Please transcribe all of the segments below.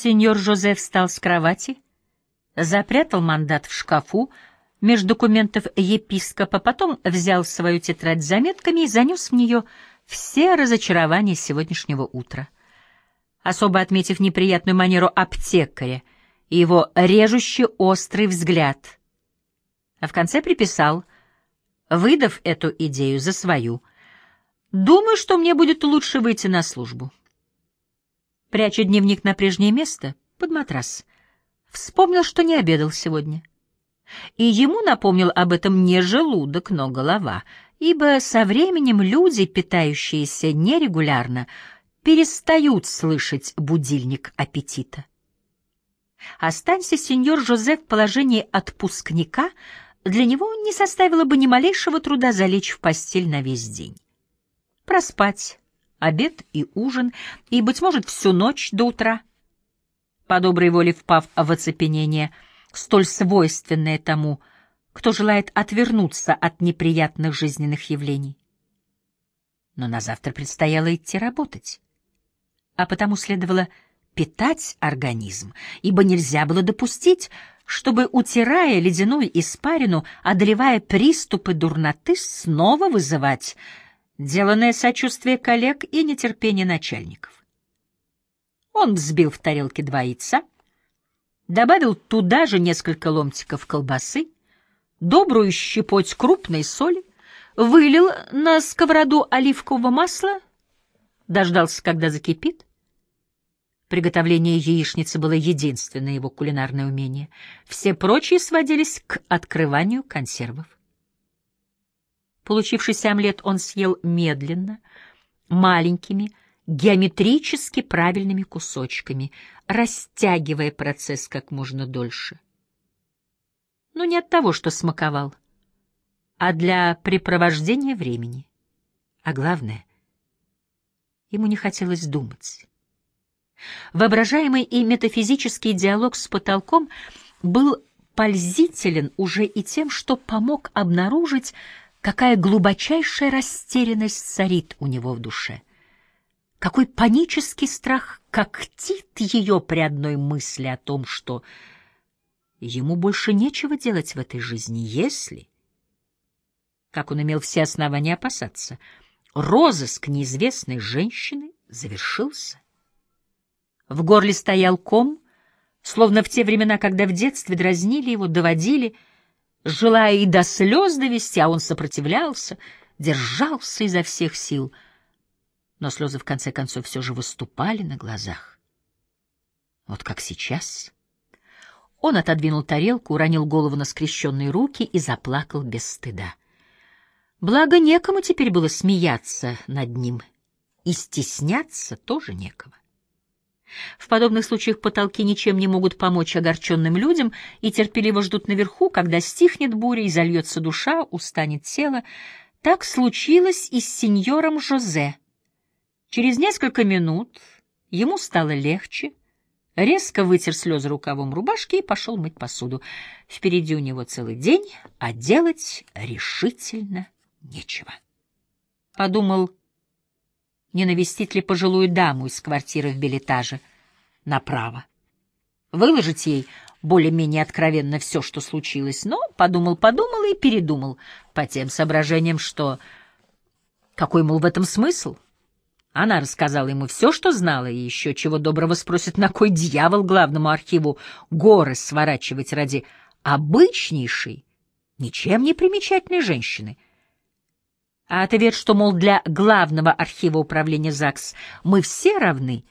Сеньор Жозеф встал с кровати, запрятал мандат в шкафу между документов епископа, потом взял свою тетрадь с заметками и занес в нее все разочарования сегодняшнего утра. Особо отметив неприятную манеру аптекаря и его режущий острый взгляд, а в конце приписал, выдав эту идею за свою, «Думаю, что мне будет лучше выйти на службу». Пряча дневник на прежнее место, под матрас, вспомнил, что не обедал сегодня. И ему напомнил об этом не желудок, но голова, ибо со временем люди, питающиеся нерегулярно, перестают слышать будильник аппетита. Останься сеньор Жозеф в положении отпускника, для него не составило бы ни малейшего труда залечь в постель на весь день. Проспать, обед и ужин, и, быть может, всю ночь до утра. По доброй воле впав в оцепенение, столь свойственное тому, кто желает отвернуться от неприятных жизненных явлений. Но на завтра предстояло идти работать, а потому следовало питать организм, ибо нельзя было допустить, чтобы, утирая ледяную испарину, одолевая приступы дурноты, снова вызывать деланное сочувствие коллег и нетерпение начальников. Он взбил в тарелке два яйца, добавил туда же несколько ломтиков колбасы, добрую щепоть крупной соли, вылил на сковороду оливкового масла, дождался, когда закипит. Приготовление яичницы было единственное его кулинарное умение. Все прочие сводились к открыванию консервов. Получившийся омлет он съел медленно, маленькими, геометрически правильными кусочками, растягивая процесс как можно дольше. Но не от того, что смаковал, а для препровождения времени. А главное, ему не хотелось думать. Воображаемый и метафизический диалог с потолком был пользителен уже и тем, что помог обнаружить, какая глубочайшая растерянность царит у него в душе. Какой панический страх когтит ее при одной мысли о том, что ему больше нечего делать в этой жизни, если, как он имел все основания опасаться, розыск неизвестной женщины завершился. В горле стоял ком, словно в те времена, когда в детстве дразнили его, доводили — желая и до слез довести, а он сопротивлялся, держался изо всех сил. Но слезы в конце концов все же выступали на глазах. Вот как сейчас. Он отодвинул тарелку, уронил голову на скрещенные руки и заплакал без стыда. Благо, некому теперь было смеяться над ним, и стесняться тоже некого. В подобных случаях потолки ничем не могут помочь огорченным людям и терпеливо ждут наверху, когда стихнет буря и зальется душа, устанет тело. Так случилось и с сеньором Жозе. Через несколько минут ему стало легче, резко вытер слезы рукавом рубашки и пошел мыть посуду. Впереди у него целый день, а делать решительно нечего. Подумал, не навестить ли пожилую даму из квартиры в билетаже направо. Выложить ей более-менее откровенно все, что случилось, но подумал-подумал и передумал по тем соображениям, что... Какой, мол, в этом смысл? Она рассказала ему все, что знала, и еще чего доброго спросит, на кой дьявол главному архиву горы сворачивать ради обычнейшей, ничем не примечательной женщины — а ответ, что, мол, для главного архива управления ЗАГС мы все равны,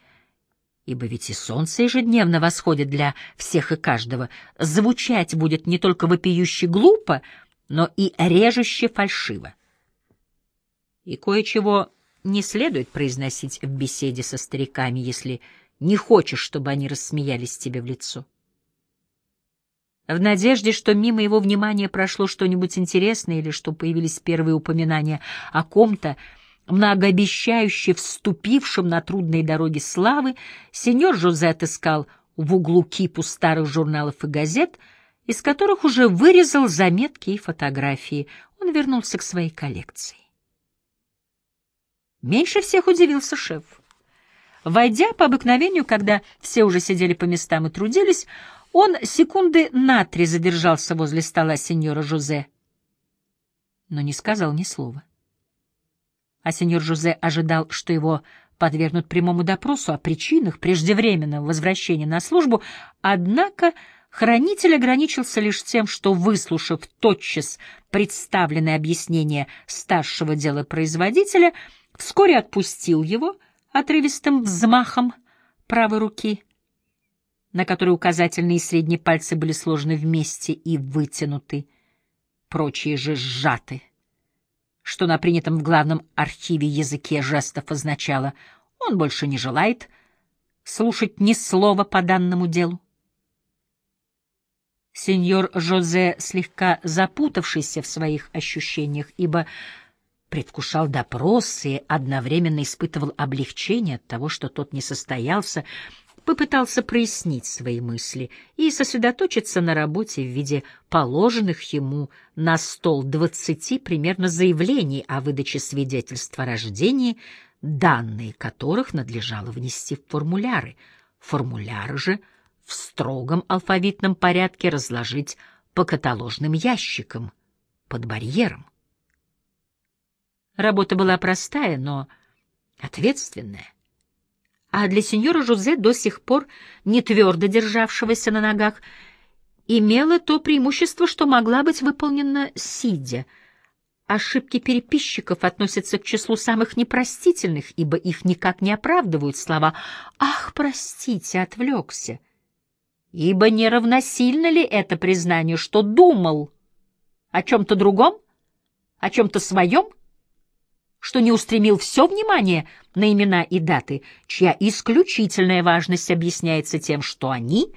ибо ведь и солнце ежедневно восходит для всех и каждого, звучать будет не только вопиюще глупо, но и режуще фальшиво. И кое-чего не следует произносить в беседе со стариками, если не хочешь, чтобы они рассмеялись тебе в лицо в надежде, что мимо его внимания прошло что-нибудь интересное или что появились первые упоминания о ком-то, многообещающе вступившем на трудные дороги славы, сеньор Жозе отыскал в углу кипу старых журналов и газет, из которых уже вырезал заметки и фотографии. Он вернулся к своей коллекции. Меньше всех удивился шеф. Войдя по обыкновению, когда все уже сидели по местам и трудились, он секунды на три задержался возле стола сеньора Жозе, но не сказал ни слова. А сеньор Жозе ожидал, что его подвергнут прямому допросу о причинах преждевременного возвращения на службу, однако хранитель ограничился лишь тем, что, выслушав тотчас представленное объяснение старшего делопроизводителя, вскоре отпустил его отрывистым взмахом правой руки, на которой указательные и средние пальцы были сложены вместе и вытянуты, прочие же сжаты что на принятом в главном архиве языке жестов означало «он больше не желает слушать ни слова по данному делу». Сеньор Жозе, слегка запутавшийся в своих ощущениях, ибо предвкушал допрос и одновременно испытывал облегчение от того, что тот не состоялся, попытался прояснить свои мысли и сосредоточиться на работе в виде положенных ему на стол двадцати примерно заявлений о выдаче свидетельств о рождении, данные которых надлежало внести в формуляры. Формуляры же в строгом алфавитном порядке разложить по каталожным ящикам под барьером. Работа была простая, но ответственная а для сеньора Жузе, до сих пор не твердо державшегося на ногах, имела то преимущество, что могла быть выполнена сидя. Ошибки переписчиков относятся к числу самых непростительных, ибо их никак не оправдывают слова «Ах, простите, отвлекся». Ибо не равносильно ли это признание, что думал о чем-то другом, о чем-то своем, что не устремил все внимание на имена и даты, чья исключительная важность объясняется тем, что они,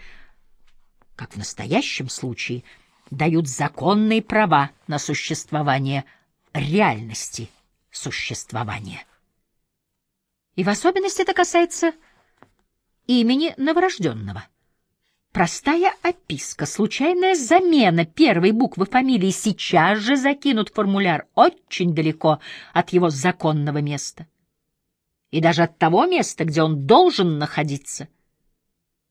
как в настоящем случае, дают законные права на существование реальности существования. И в особенности это касается имени новорожденного. Простая описка, случайная замена первой буквы фамилии сейчас же закинут формуляр очень далеко от его законного места. И даже от того места, где он должен находиться.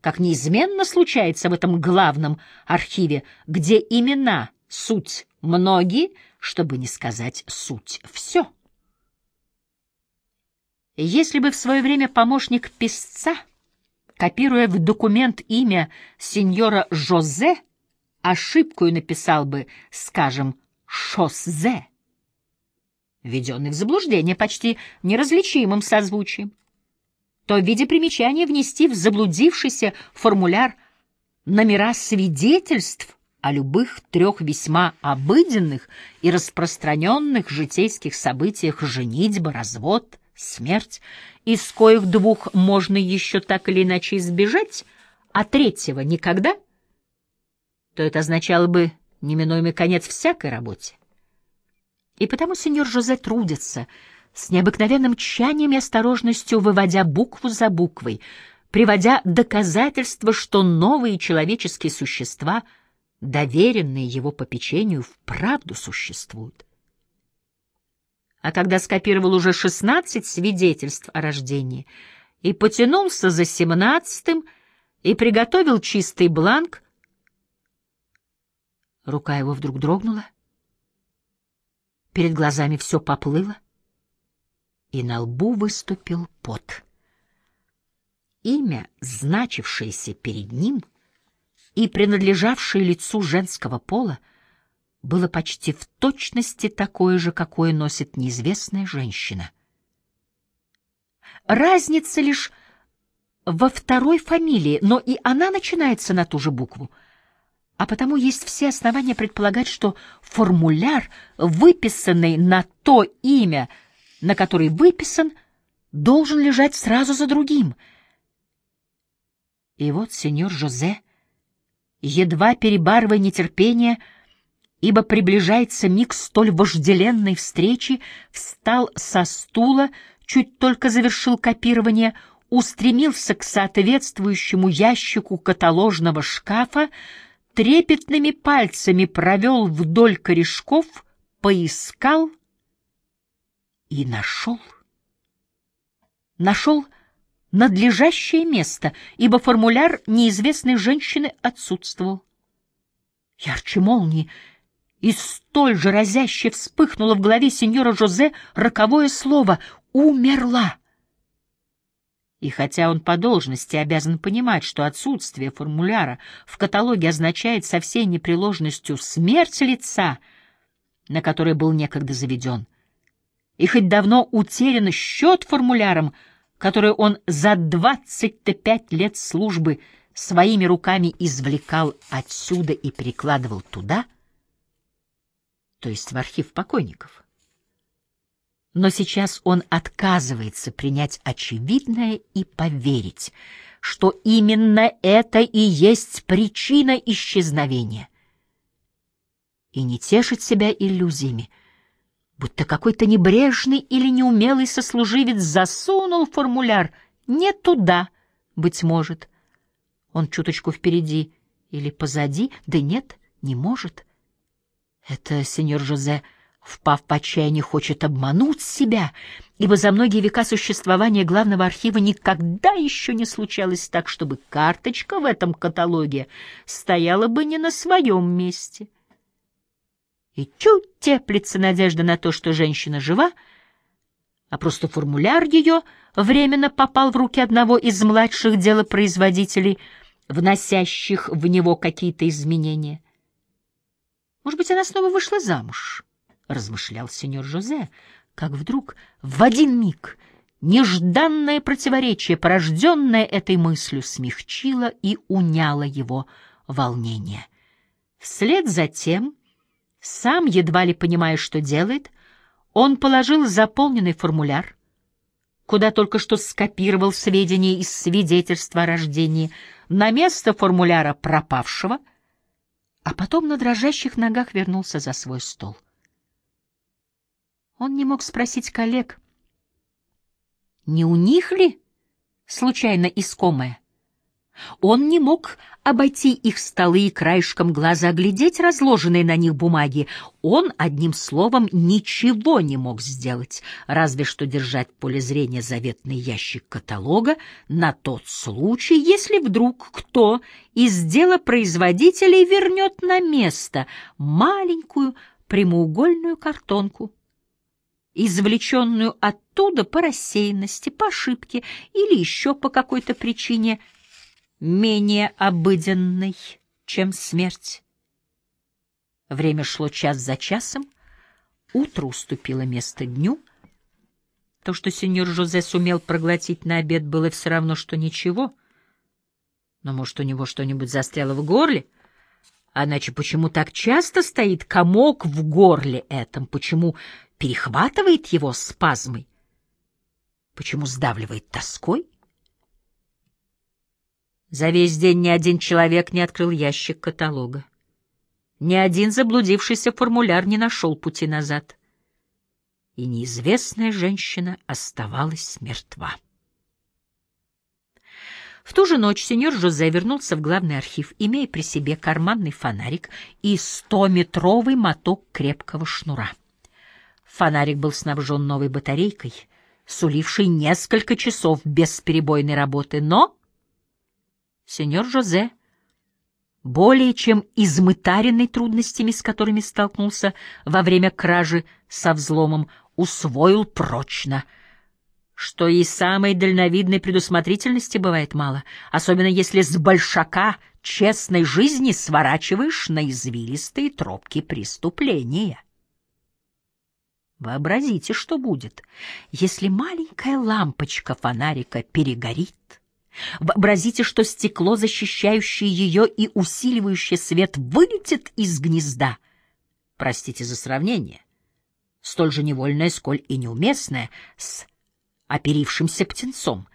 Как неизменно случается в этом главном архиве, где имена — суть многие, чтобы не сказать суть все. Если бы в свое время помощник писца — Копируя в документ имя сеньора Жозе, ошибку и написал бы, скажем, «Шосзе», введенный в заблуждение почти неразличимым созвучием, то в виде примечания внести в заблудившийся формуляр номера свидетельств о любых трех весьма обыденных и распространенных житейских событиях женитьба, развод, смерть, из коих двух можно еще так или иначе избежать, а третьего никогда, то это означало бы неминуемый конец всякой работе. И потому сеньор Жозе трудится с необыкновенным тщанием и осторожностью, выводя букву за буквой, приводя доказательства, что новые человеческие существа, доверенные его попечению, вправду существуют а когда скопировал уже шестнадцать свидетельств о рождении и потянулся за семнадцатым и приготовил чистый бланк, рука его вдруг дрогнула, перед глазами все поплыло, и на лбу выступил пот. Имя, значившееся перед ним и принадлежавшее лицу женского пола, было почти в точности такое же, какое носит неизвестная женщина. Разница лишь во второй фамилии, но и она начинается на ту же букву. А потому есть все основания предполагать, что формуляр, выписанный на то имя, на который выписан, должен лежать сразу за другим. И вот сеньор Жозе, едва перебарывая нетерпение, — ибо приближается миг столь вожделенной встречи, встал со стула, чуть только завершил копирование, устремился к соответствующему ящику каталожного шкафа, трепетными пальцами провел вдоль корешков, поискал и нашел. Нашел надлежащее место, ибо формуляр неизвестной женщины отсутствовал. Ярче молнии и столь же разяще вспыхнуло в голове сеньора Жозе роковое слово «умерла». И хотя он по должности обязан понимать, что отсутствие формуляра в каталоге означает со всей непреложностью смерть лица, на которое был некогда заведен, и хоть давно утерян счет формуляром, который он за двадцать-то пять лет службы своими руками извлекал отсюда и перекладывал туда, то есть в архив покойников. Но сейчас он отказывается принять очевидное и поверить, что именно это и есть причина исчезновения. И не тешит себя иллюзиями, будто какой-то небрежный или неумелый сослуживец засунул формуляр не туда, быть может. Он чуточку впереди или позади, да нет, не может. Это сеньор Жозе впав в отчаяние, хочет обмануть себя, ибо за многие века существования главного архива никогда еще не случалось так, чтобы карточка в этом каталоге стояла бы не на своем месте. И чуть теплится надежда на то, что женщина жива, а просто формуляр ее временно попал в руки одного из младших делопроизводителей, вносящих в него какие-то изменения. Может быть, она снова вышла замуж? размышлял сеньор Жозе, как вдруг в один миг нежданное противоречие, порожденное этой мыслью, смягчило и уняло его волнение. Вслед за тем, сам едва ли понимая, что делает, он положил заполненный формуляр, куда только что скопировал сведения из свидетельства о рождении, на место формуляра пропавшего, а потом на дрожащих ногах вернулся за свой стол. Он не мог спросить коллег, не у них ли случайно искомое? Он не мог обойти их столы и краешком глаза глядеть разложенные на них бумаги. Он, одним словом, ничего не мог сделать, разве что держать в поле зрения заветный ящик каталога на тот случай, если вдруг кто из дела производителей вернет на место маленькую прямоугольную картонку извлеченную оттуда по рассеянности, по ошибке или еще по какой-то причине менее обыденной, чем смерть. Время шло час за часом, утро уступило место дню. То, что сеньор Жозе сумел проглотить на обед, было все равно, что ничего. Но, может, у него что-нибудь застряло в горле — а иначе почему так часто стоит комок в горле этом? Почему перехватывает его спазмой? Почему сдавливает тоской? За весь день ни один человек не открыл ящик каталога. Ни один заблудившийся формуляр не нашел пути назад. И неизвестная женщина оставалась мертва. В ту же ночь сеньор Жозе вернулся в главный архив, имея при себе карманный фонарик и стометровый моток крепкого шнура. Фонарик был снабжен новой батарейкой, сулившей несколько часов бесперебойной работы, но сеньор Жозе, более чем измытаренный трудностями, с которыми столкнулся во время кражи со взломом, усвоил прочно — что и самой дальновидной предусмотрительности бывает мало, особенно если с большака честной жизни сворачиваешь на извилистые тропки преступления. Вообразите, что будет, если маленькая лампочка фонарика перегорит. Вообразите, что стекло, защищающее ее и усиливающее свет, вылетит из гнезда. Простите за сравнение, столь же невольное, сколь и неуместное, с оперившимся птенцом.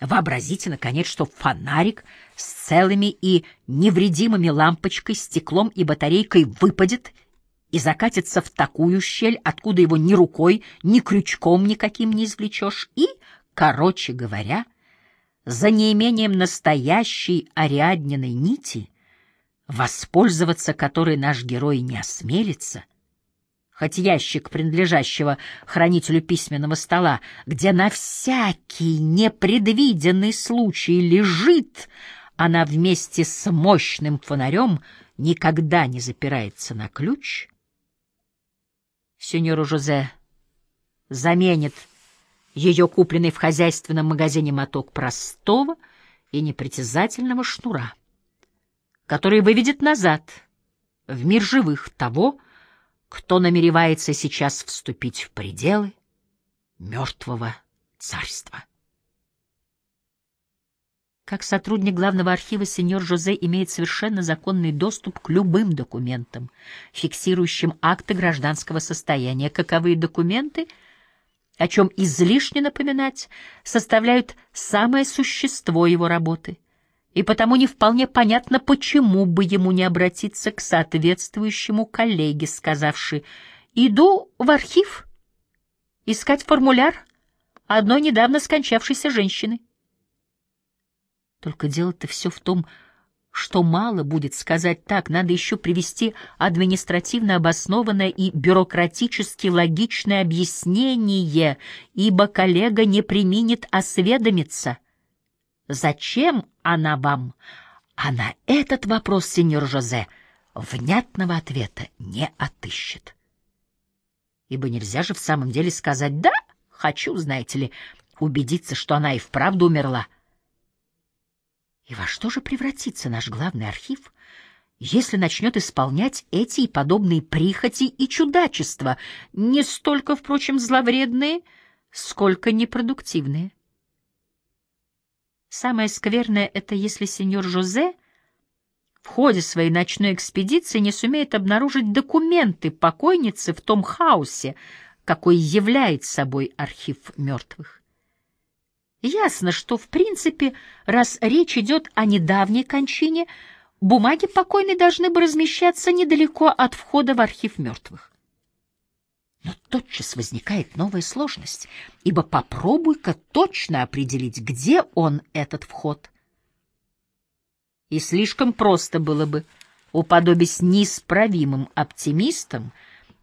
Вообразите, наконец, что фонарик с целыми и невредимыми лампочкой, стеклом и батарейкой выпадет и закатится в такую щель, откуда его ни рукой, ни крючком никаким не извлечешь, и, короче говоря, за неимением настоящей Ариадниной нити, воспользоваться которой наш герой не осмелится, хоть ящик принадлежащего хранителю письменного стола, где на всякий непредвиденный случай лежит, она вместе с мощным фонарем никогда не запирается на ключ, сеньору Жозе заменит ее купленный в хозяйственном магазине моток простого и непритязательного шнура, который выведет назад в мир живых того, кто намеревается сейчас вступить в пределы мертвого царства. Как сотрудник главного архива сеньор Жозе имеет совершенно законный доступ к любым документам, фиксирующим акты гражданского состояния. Каковые документы, о чем излишне напоминать, составляют самое существо его работы. И потому не вполне понятно, почему бы ему не обратиться к соответствующему коллеге, сказавши «Иду в архив искать формуляр одной недавно скончавшейся женщины». Только дело-то все в том, что мало будет сказать так, надо еще привести административно обоснованное и бюрократически логичное объяснение, ибо коллега не применит осведомиться. Зачем она вам? А на этот вопрос, сеньор Жозе, внятного ответа не отыщет. Ибо нельзя же в самом деле сказать «да, хочу, знаете ли, убедиться, что она и вправду умерла». И во что же превратится наш главный архив, если начнет исполнять эти и подобные прихоти и чудачества, не столько, впрочем, зловредные, сколько непродуктивные? Самое скверное — это если сеньор Жозе в ходе своей ночной экспедиции не сумеет обнаружить документы покойницы в том хаосе, какой является собой архив мертвых. Ясно, что, в принципе, раз речь идет о недавней кончине, бумаги покойной должны бы размещаться недалеко от входа в архив мертвых. Но тотчас возникает новая сложность, ибо попробуй-ка точно определить, где он, этот вход. И слишком просто было бы, уподобясь неисправимым оптимистам,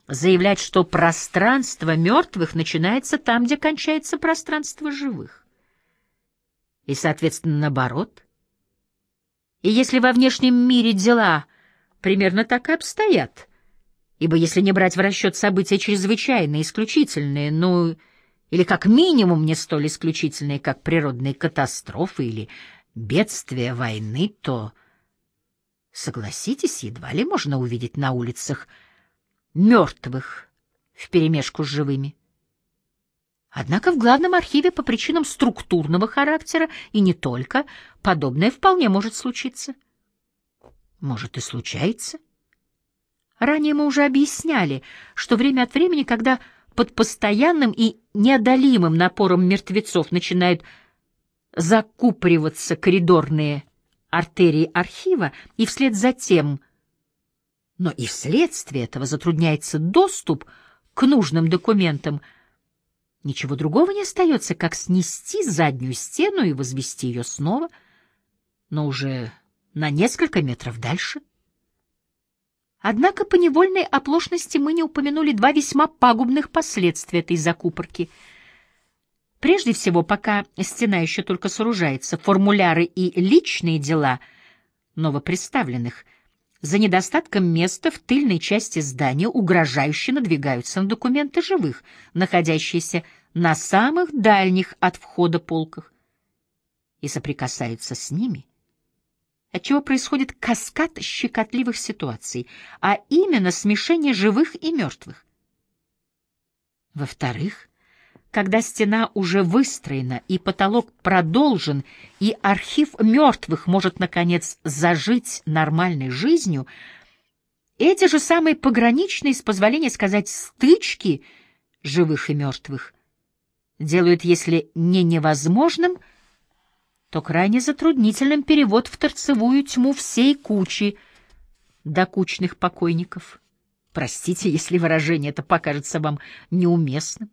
заявлять, что пространство мертвых начинается там, где кончается пространство живых и, соответственно, наоборот. И если во внешнем мире дела примерно так и обстоят, ибо если не брать в расчет события чрезвычайные, исключительные, ну, или как минимум не столь исключительные, как природные катастрофы или бедствия войны, то, согласитесь, едва ли можно увидеть на улицах мертвых вперемешку с живыми. Однако в главном архиве по причинам структурного характера и не только подобное вполне может случиться. Может и случается. Ранее мы уже объясняли, что время от времени, когда под постоянным и неодолимым напором мертвецов начинают закупориваться коридорные артерии архива, и вслед за тем, но и вследствие этого затрудняется доступ к нужным документам – Ничего другого не остается, как снести заднюю стену и возвести ее снова, но уже на несколько метров дальше. Однако по невольной оплошности мы не упомянули два весьма пагубных последствия этой закупорки. Прежде всего, пока стена еще только сооружается, формуляры и личные дела новоприставленных за недостатком места в тыльной части здания угрожающе надвигаются на документы живых, находящиеся на самых дальних от входа полках, и соприкасаются с ними, отчего происходит каскад щекотливых ситуаций, а именно смешение живых и мертвых. Во-вторых, когда стена уже выстроена и потолок продолжен, и архив мертвых может, наконец, зажить нормальной жизнью, эти же самые пограничные, с позволения сказать, стычки живых и мертвых делают, если не невозможным, то крайне затруднительным перевод в торцевую тьму всей кучи докучных покойников. Простите, если выражение это покажется вам неуместным.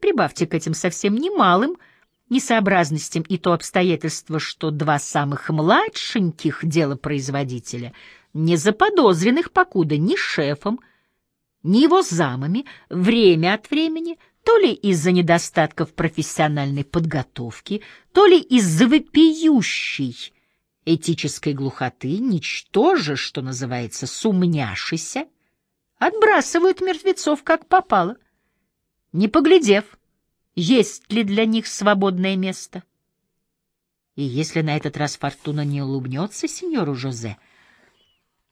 Прибавьте к этим совсем немалым несообразностям и то обстоятельство, что два самых младшеньких делопроизводителя, не заподозренных покуда ни шефом, ни его замами время от времени, то ли из-за недостатков профессиональной подготовки, то ли из-за вопиющей этической глухоты, ничтоже, что называется, сумняшися, отбрасывают мертвецов как попало, не поглядев, есть ли для них свободное место. И если на этот раз фортуна не улыбнется сеньору Жозе,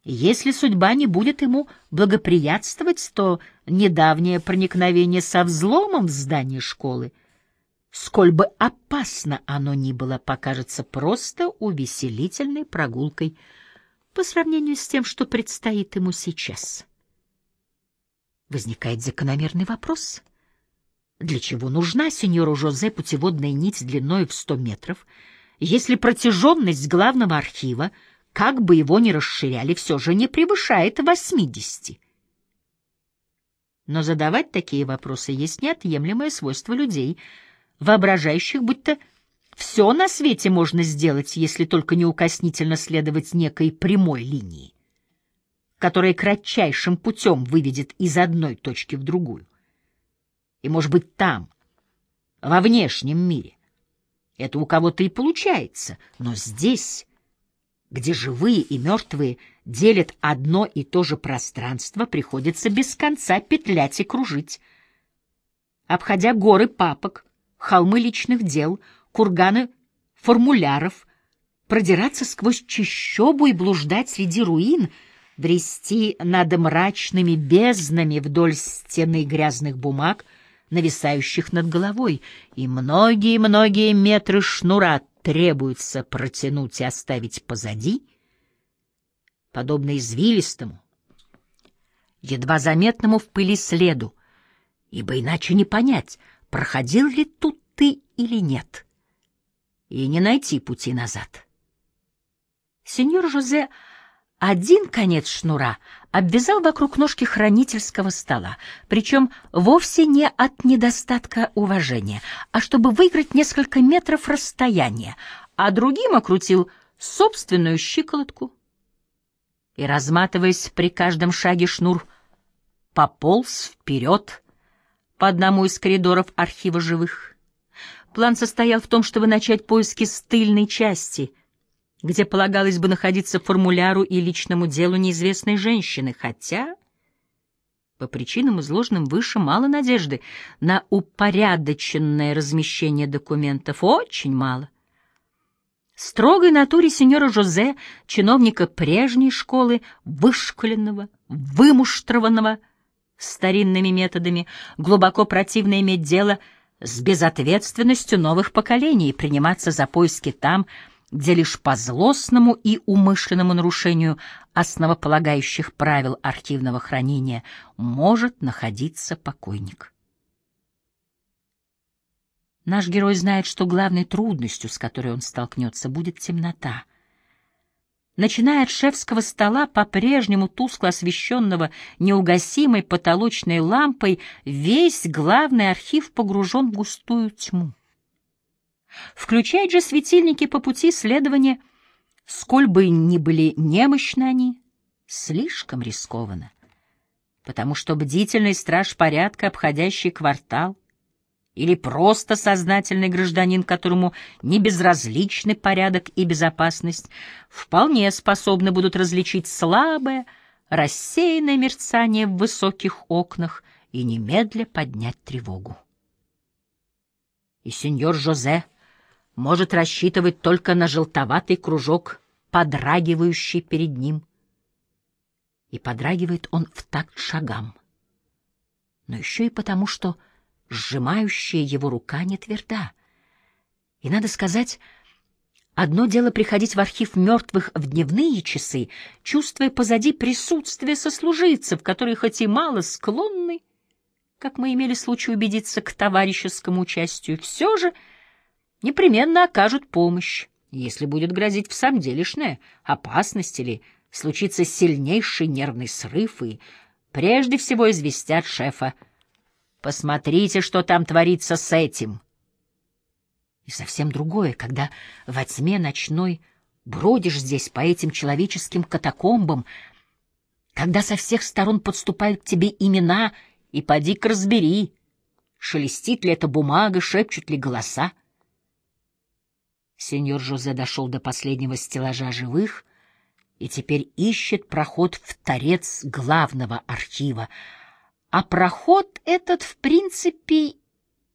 если судьба не будет ему благоприятствовать, то недавнее проникновение со взломом в здание школы, сколь бы опасно оно ни было, покажется просто увеселительной прогулкой по сравнению с тем, что предстоит ему сейчас. Возникает закономерный вопрос. Для чего нужна сеньору Жозе путеводная нить длиной в сто метров, если протяженность главного архива, как бы его ни расширяли, все же не превышает восьмидесяти? Но задавать такие вопросы есть неотъемлемое свойство людей, воображающих, будто все на свете можно сделать, если только неукоснительно следовать некой прямой линии, которая кратчайшим путем выведет из одной точки в другую. И, может быть, там, во внешнем мире, это у кого-то и получается, но здесь, где живые и мертвые делят одно и то же пространство, приходится без конца петлять и кружить. Обходя горы папок, холмы личных дел, курганы формуляров, продираться сквозь чащобу и блуждать среди руин, брести над мрачными безднами вдоль стены грязных бумаг — нависающих над головой, и многие-многие метры шнура требуется протянуть и оставить позади, подобно извилистому, едва заметному в пыли следу, ибо иначе не понять, проходил ли тут ты или нет, и не найти пути назад. Сеньор Жозе один конец шнура обвязал вокруг ножки хранительского стола, причем вовсе не от недостатка уважения, а чтобы выиграть несколько метров расстояния, а другим окрутил собственную щиколотку. И, разматываясь при каждом шаге шнур, пополз вперед по одному из коридоров архива живых. План состоял в том, чтобы начать поиски с тыльной части — где полагалось бы находиться формуляру и личному делу неизвестной женщины, хотя, по причинам, изложенным выше, мало надежды на упорядоченное размещение документов, очень мало. Строгой натуре сеньора Жозе, чиновника прежней школы, вышколенного, вымуштрованного старинными методами, глубоко противно иметь дело с безответственностью новых поколений и приниматься за поиски там, где лишь по злостному и умышленному нарушению основополагающих правил архивного хранения может находиться покойник. Наш герой знает, что главной трудностью, с которой он столкнется, будет темнота. Начиная от шефского стола, по-прежнему тускло освещенного неугасимой потолочной лампой, весь главный архив погружен в густую тьму. Включать же светильники по пути следования, сколь бы ни были немощны они, слишком рискованно, потому что бдительный страж порядка, обходящий квартал, или просто сознательный гражданин, которому не безразличны порядок и безопасность, вполне способны будут различить слабое, рассеянное мерцание в высоких окнах и немедля поднять тревогу. И сеньор Жозе может рассчитывать только на желтоватый кружок, подрагивающий перед ним. И подрагивает он в такт шагам. Но еще и потому, что сжимающая его рука не тверда. И, надо сказать, одно дело приходить в архив мертвых в дневные часы, чувствуя позади присутствие сослуживцев, которые хоть и мало склонны, как мы имели случай убедиться, к товарищескому участию, все же — непременно окажут помощь, если будет грозить в самом делешная опасность или случится сильнейший нервный срыв, и прежде всего известят шефа. «Посмотрите, что там творится с этим!» И совсем другое, когда во тьме ночной бродишь здесь по этим человеческим катакомбам, Когда со всех сторон подступают к тебе имена, и поди-ка разбери, шелестит ли эта бумага, шепчут ли голоса. Сеньор Жозе дошел до последнего стеллажа живых и теперь ищет проход в торец главного архива. А проход этот, в принципе,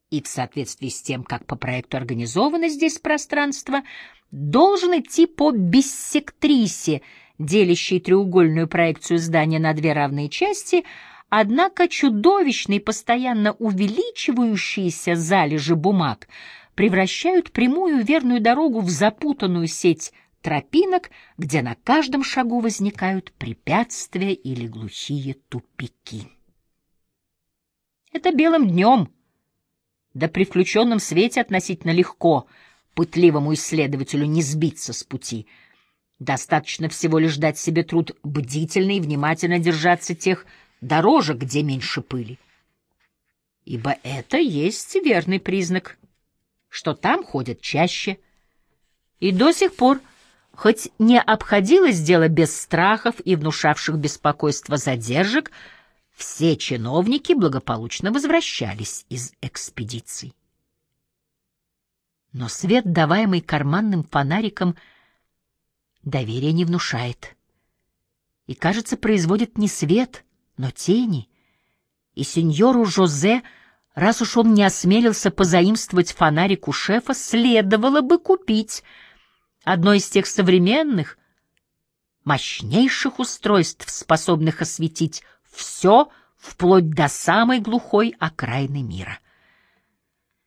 и в соответствии с тем, как по проекту организовано здесь пространство, должен идти по биссектрисе, делящей треугольную проекцию здания на две равные части, однако чудовищные, постоянно увеличивающиеся залежи бумаг — превращают прямую верную дорогу в запутанную сеть тропинок, где на каждом шагу возникают препятствия или глухие тупики. Это белым днем, да при включенном свете относительно легко пытливому исследователю не сбиться с пути. Достаточно всего лишь дать себе труд бдительно и внимательно держаться тех дорожек, где меньше пыли. Ибо это есть верный признак что там ходят чаще. И до сих пор, хоть не обходилось дело без страхов и внушавших беспокойство задержек, все чиновники благополучно возвращались из экспедиций. Но свет, даваемый карманным фонариком, доверия не внушает. И, кажется, производит не свет, но тени. И сеньору Жозе — Раз уж он не осмелился позаимствовать фонарик у шефа, следовало бы купить одно из тех современных, мощнейших устройств, способных осветить все вплоть до самой глухой окраины мира.